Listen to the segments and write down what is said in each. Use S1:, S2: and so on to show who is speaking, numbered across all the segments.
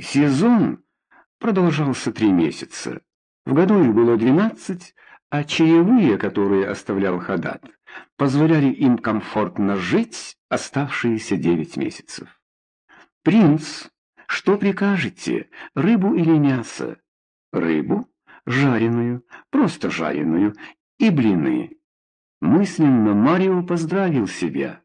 S1: Сезон продолжался три месяца. В году их было двенадцать, а чаевые, которые оставлял Хадат, позволяли им комфортно жить оставшиеся девять месяцев. «Принц, что прикажете, рыбу или мясо?» «Рыбу, жареную, просто жареную, и блины». Мысленно Марио поздравил себя.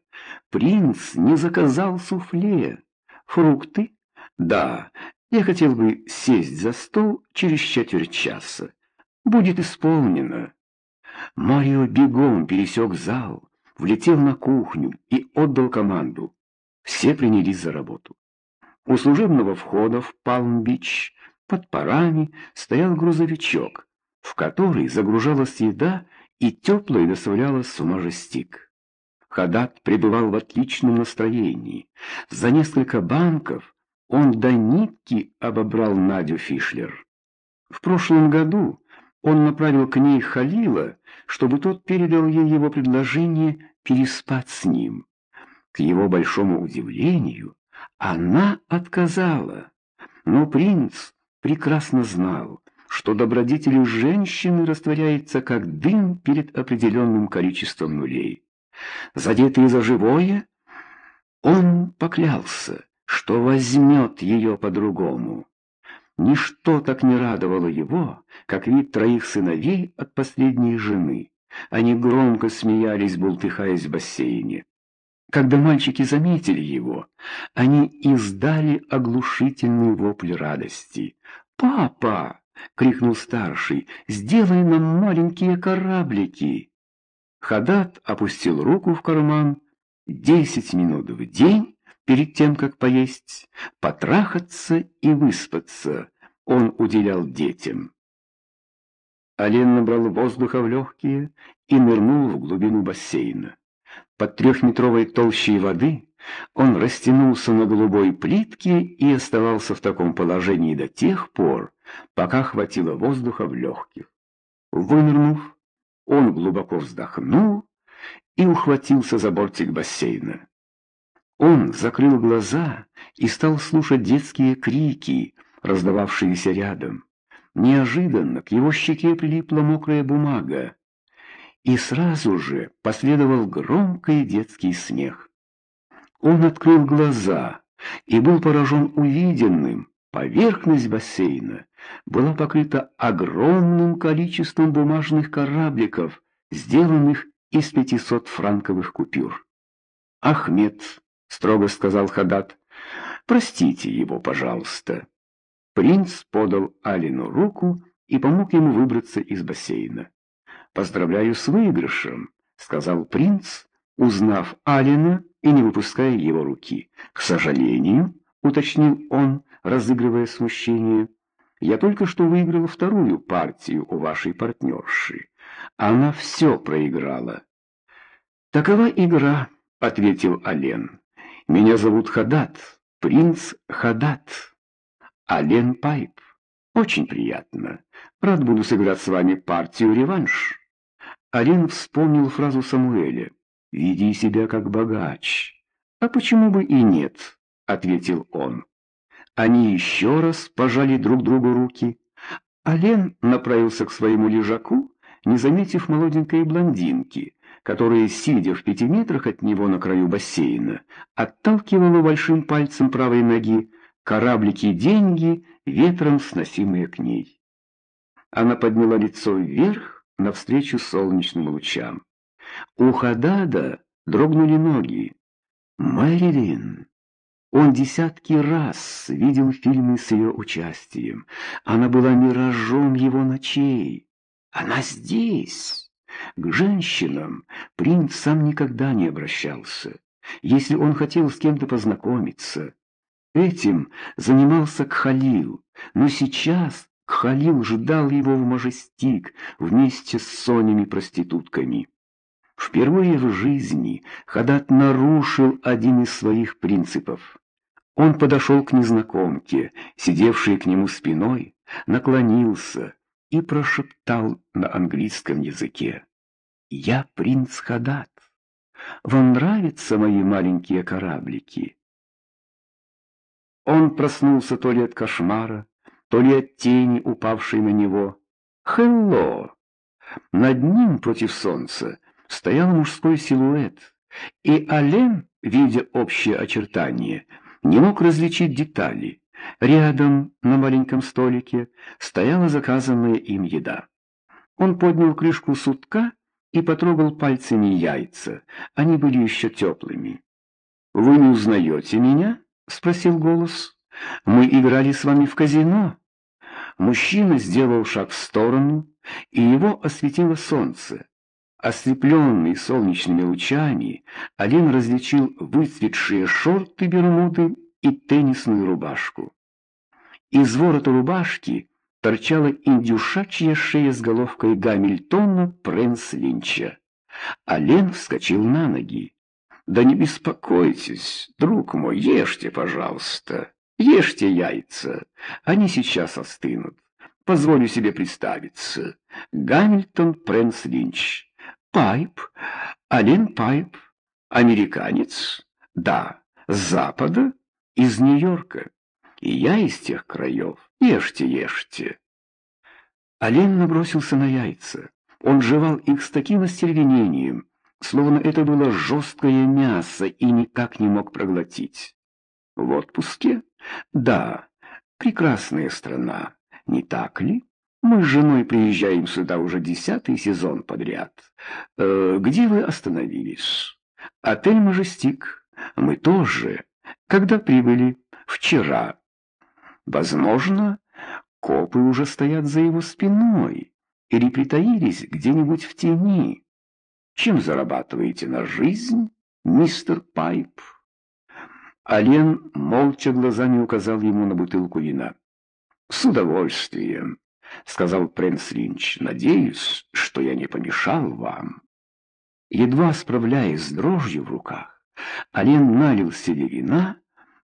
S1: Принц не заказал суфле. Фрукты? Да, я хотел бы сесть за стол через четверть часа. Будет исполнено. Марио бегом пересек зал, влетел на кухню и отдал команду. Все принялись за работу. У служебного входа в Палм-Бич под парами стоял грузовичок, в который загружалась еда и теплой доставлялась в Мажестик. Хадат пребывал в отличном настроении. За несколько банков он до нитки обобрал Надю Фишлер. В прошлом году он направил к ней Халила, чтобы тот передал ей его предложение переспать с ним. К его большому удивлению, она отказала. Но принц прекрасно знал, что добродетель женщины растворяется как дым перед определенным количеством нулей. Задетый за живое, он поклялся, что возьмет ее по-другому. Ничто так не радовало его, как вид троих сыновей от последней жены. Они громко смеялись, бултыхаясь в бассейне. Когда мальчики заметили его, они издали оглушительный вопль радости. «Папа!» — крикнул старший. «Сделай нам маленькие кораблики!» Хадат опустил руку в карман. Десять минут в день, перед тем, как поесть, потрахаться и выспаться, он уделял детям. Олен набрал воздуха в легкие и нырнул в глубину бассейна. Под трехметровой толщей воды он растянулся на голубой плитке и оставался в таком положении до тех пор, пока хватило воздуха в легких. Вынырнув, он глубоко вздохнул и ухватился за бортик бассейна. Он закрыл глаза и стал слушать детские крики, раздававшиеся рядом. Неожиданно к его щеке прилипла мокрая бумага, и сразу же последовал громкий детский смех. Он открыл глаза и был поражен увиденным. Поверхность бассейна была покрыта огромным количеством бумажных корабликов, сделанных из пятисот франковых купюр. «Ахмед», — строго сказал Хадат, — «простите его, пожалуйста». Принц подал Алину руку и помог ему выбраться из бассейна. «Поздравляю с выигрышем», — сказал принц, узнав Алина и не выпуская его руки. «К сожалению», — уточнил он, разыгрывая смущение, — «я только что выиграл вторую партию у вашей партнерши. Она все проиграла». «Такова игра», — ответил Ален. «Меня зовут Хадат, принц Хадат». Ален Пайп. Очень приятно. Рад буду сыграть с вами партию-реванш. Ален вспомнил фразу Самуэля. «Веди себя как богач». «А почему бы и нет?» — ответил он. Они еще раз пожали друг другу руки. Ален направился к своему лежаку, не заметив молоденькой блондинки, которая, сидя в пяти метрах от него на краю бассейна, отталкивала большим пальцем правой ноги кораблики деньги, ветром сносимые к ней. Она подняла лицо вверх, навстречу солнечным лучам. У Хадада дрогнули ноги. Мэрилин. Он десятки раз видел фильмы с ее участием. Она была миражом его ночей. Она здесь. К женщинам принц сам никогда не обращался. Если он хотел с кем-то познакомиться, Этим занимался Кхалил, но сейчас Кхалил ждал его в Мажестик вместе с сонями-проститутками. Впервые в жизни Хадат нарушил один из своих принципов. Он подошел к незнакомке, сидевшей к нему спиной, наклонился и прошептал на английском языке. «Я принц Хадат. Вам нравятся мои маленькие кораблики?» Он проснулся то ли от кошмара, то ли от тени, упавшей на него. «Хелло!» Над ним против солнца стоял мужской силуэт, и Ален, видя общее очертание, не мог различить детали. Рядом, на маленьком столике, стояла заказанная им еда. Он поднял крышку сутка и потрогал пальцами яйца. Они были еще теплыми. «Вы не узнаете меня?» — спросил голос. «Мы играли с вами в казино». Мужчина сделал шаг в сторону, и его осветило солнце. Ослепленный солнечными лучами, Алин различил выцветшие шорты-бермуды и теннисную рубашку. Из ворота рубашки торчала индюшачья шея с головкой Гамильтона Прэнс Линча. Ален вскочил на ноги. «Да не беспокойтесь, друг мой, ешьте, пожалуйста, ешьте яйца, они сейчас остынут. Позволю себе представиться. Гамильтон Прэнс Линч. Пайп. Ален Пайп. Американец? Да. С Запада? Из Нью-Йорка. И я из тех краев. Ешьте, ешьте. Олень набросился на яйца. Он жевал их с таким остервенением, словно это было жесткое мясо и никак не мог проглотить. В отпуске? Да, прекрасная страна, не так ли? Мы с женой приезжаем сюда уже десятый сезон подряд. Э, где вы остановились? Отель «Мажестик». Мы тоже. Когда прибыли? Вчера. Возможно, копы уже стоят за его спиной или притаились где-нибудь в тени. Чем зарабатываете на жизнь, мистер Пайп? Ален молча глазами указал ему на бутылку вина. «С удовольствием», — сказал принц Линч. «Надеюсь, что я не помешал вам». Едва справляясь с дрожью в руках, Ален налил себе вина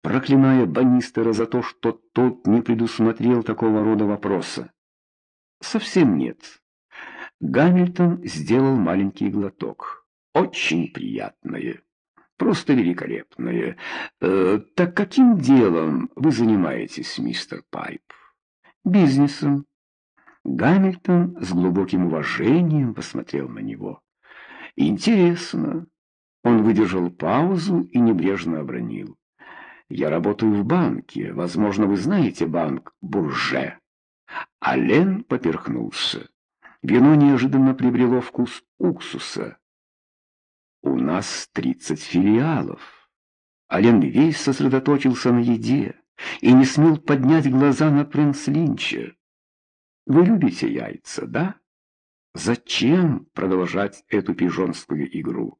S1: проклиная Баннистера за то, что тот не предусмотрел такого рода вопроса. Совсем нет. Гамильтон сделал маленький глоток. Очень приятное. Просто великолепное. Э, так каким делом вы занимаетесь, мистер Пайп? Бизнесом. Гамильтон с глубоким уважением посмотрел на него. Интересно. Он выдержал паузу и небрежно обронил. Я работаю в банке. Возможно, вы знаете банк Бурже. Ален поперхнулся. Вино неожиданно приобрело вкус уксуса. У нас тридцать филиалов. Ален весь сосредоточился на еде и не смел поднять глаза на принц Линча. Вы любите яйца, да? Зачем продолжать эту пижонскую игру?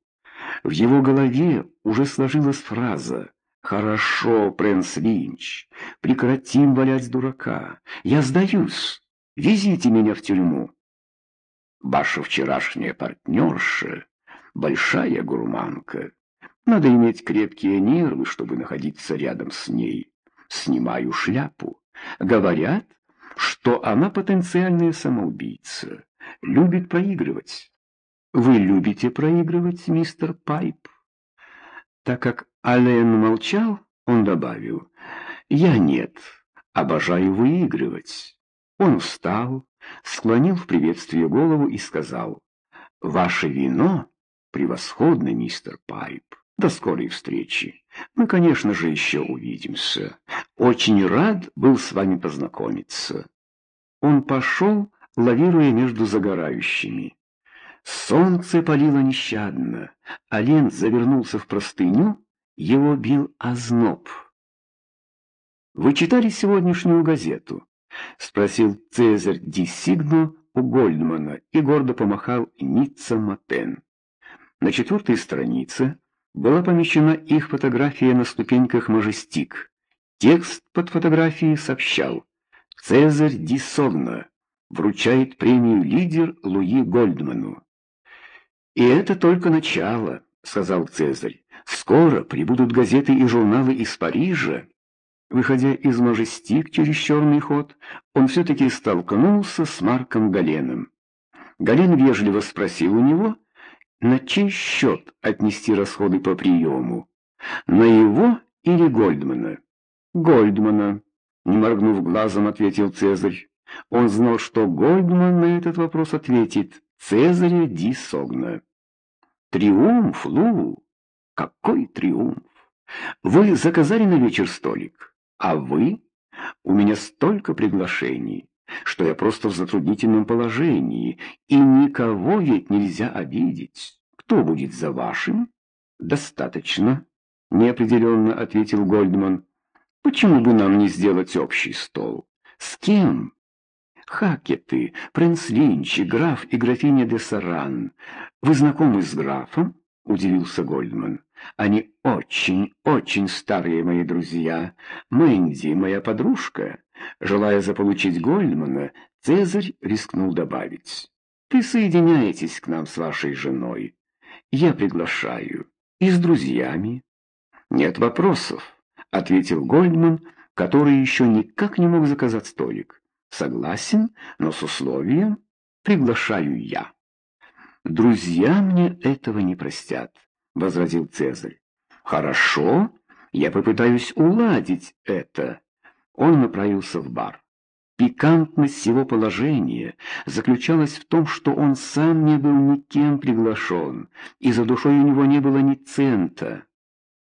S1: В его голове уже сложилась фраза «Хорошо, принц Линч, прекратим валять дурака. Я сдаюсь. Везите меня в тюрьму». Ваша вчерашняя партнерша — большая гурманка. Надо иметь крепкие нервы, чтобы находиться рядом с ней. Снимаю шляпу. Говорят, что она потенциальная самоубийца, любит проигрывать. Вы любите проигрывать, мистер Пайп? Так как Ален молчал, он добавил, «Я нет, обожаю выигрывать». Он встал, склонил в приветствии голову и сказал, «Ваше вино превосходно, мистер Пайп. До скорой встречи. Мы, конечно же, еще увидимся. Очень рад был с вами познакомиться». Он пошел, лавируя между загорающими. Солнце палило нещадно. Олен завернулся в простыню, его бил озноб. «Вы читали сегодняшнюю газету?» — спросил Цезарь Диссигно у Гольдмана и гордо помахал Ницца Матен. На четвертой странице была помещена их фотография на ступеньках Мажестик. Текст под фотографией сообщал «Цезарь Диссогно вручает премию лидер Луи Гольдману». «И это только начало», — сказал Цезарь. «Скоро прибудут газеты и журналы из Парижа». Выходя из Мажестик через черный ход, он все-таки столкнулся с Марком Галеном. Гален вежливо спросил у него, на чей счет отнести расходы по приему, на его или Гольдмана. Гольдмана, не моргнув глазом, ответил Цезарь. Он знал, что Гольдман на этот вопрос ответит Цезаря Ди Согна. Триумф, Лу! Какой триумф! Вы заказали на вечер столик, а вы? У меня столько приглашений, что я просто в затруднительном положении, и никого ведь нельзя обидеть. Кто будет за вашим? Достаточно, неопределенно ответил Гольдман. Почему бы нам не сделать общий стол? С кем? Хакеты, принц Линчи, граф и графиня де Саран. Вы знакомы с графом? Удивился Гольдман. Они очень, очень старые мои друзья. Мэнди, моя подружка. Желая заполучить Гольдмана, Цезарь рискнул добавить. Ты соединяетесь к нам с вашей женой. Я приглашаю. И с друзьями. Нет вопросов, ответил Гольдман, который еще никак не мог заказать столик. Согласен, но с условием приглашаю я. Друзья мне этого не простят, возразил Цезарь. Хорошо, я попытаюсь уладить это. Он направился в бар. Пикантность его положения заключалась в том, что он сам не был никем приглашен, и за душой у него не было ни цента.